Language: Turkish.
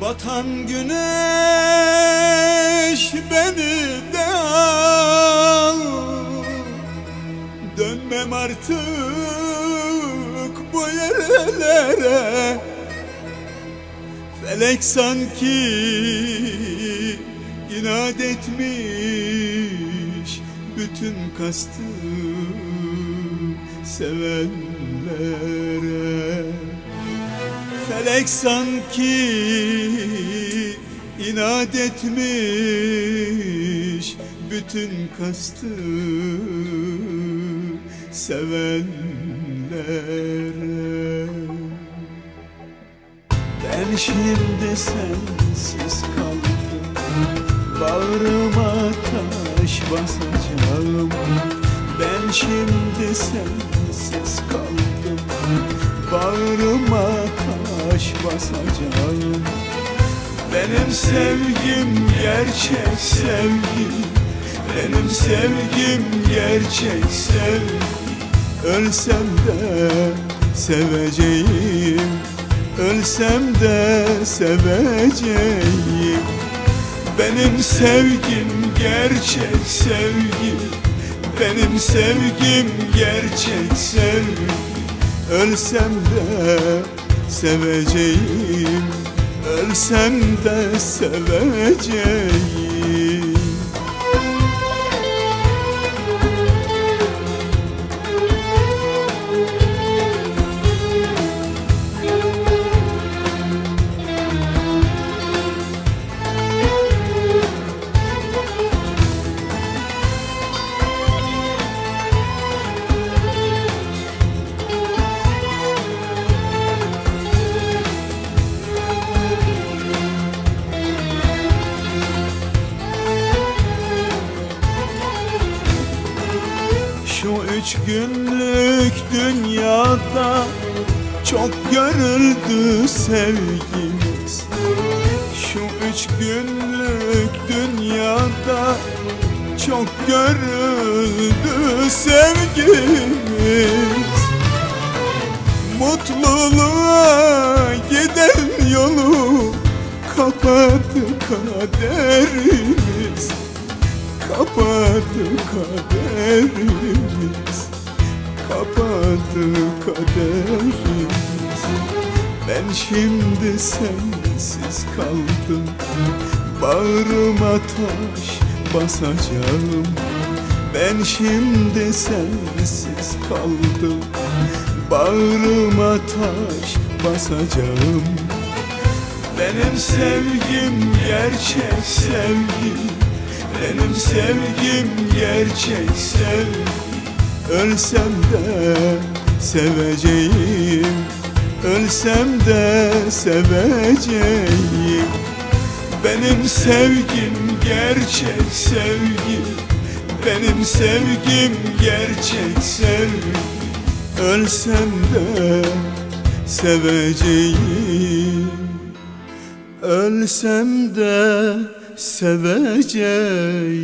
Batan güneş beni de al. Dönmem artık bu yerlere. Felek sanki inat etmiş Bütün kastı sevenlere Felek sanki inat etmiş. Bütün kastı sevenlere. Ben şimdi sensiz kaldım. Bağrıma taş basacağım. Ben şimdi sensiz kaldım Bağrıma taş basacağım Benim sevgim gerçek sevgi. Benim sevgim gerçek sevgi. Ölsem de seveceğim. Ölsem de seveceğim. Benim sevgim gerçek sevgi. Benim sevgim gerçek sevgi Ölsem de seveceğim Ölsem de seveceğim Şu üç günlük dünyada çok görüldü sevgimiz. Şu üç günlük dünyada çok görüldü sevgimiz. Mutluluğa giden yolu kapattı kaderimiz Kapattı kaderimiz. Kapattı kaderimiz. Ben şimdi sensiz kaldım. Bağrıma taş basacağım. Ben şimdi sensiz kaldım. Bağrıma taş basacağım. Benim sevgim gerçek sevgi benim sevgim gerçek sevgi Ölsem de seveceğim. Ölsem de seveceğim. Benim sevgim gerçek sevgi. Benim sevgim gerçek sevgi Ölsem de seveceğim. Ölsem de seveceğim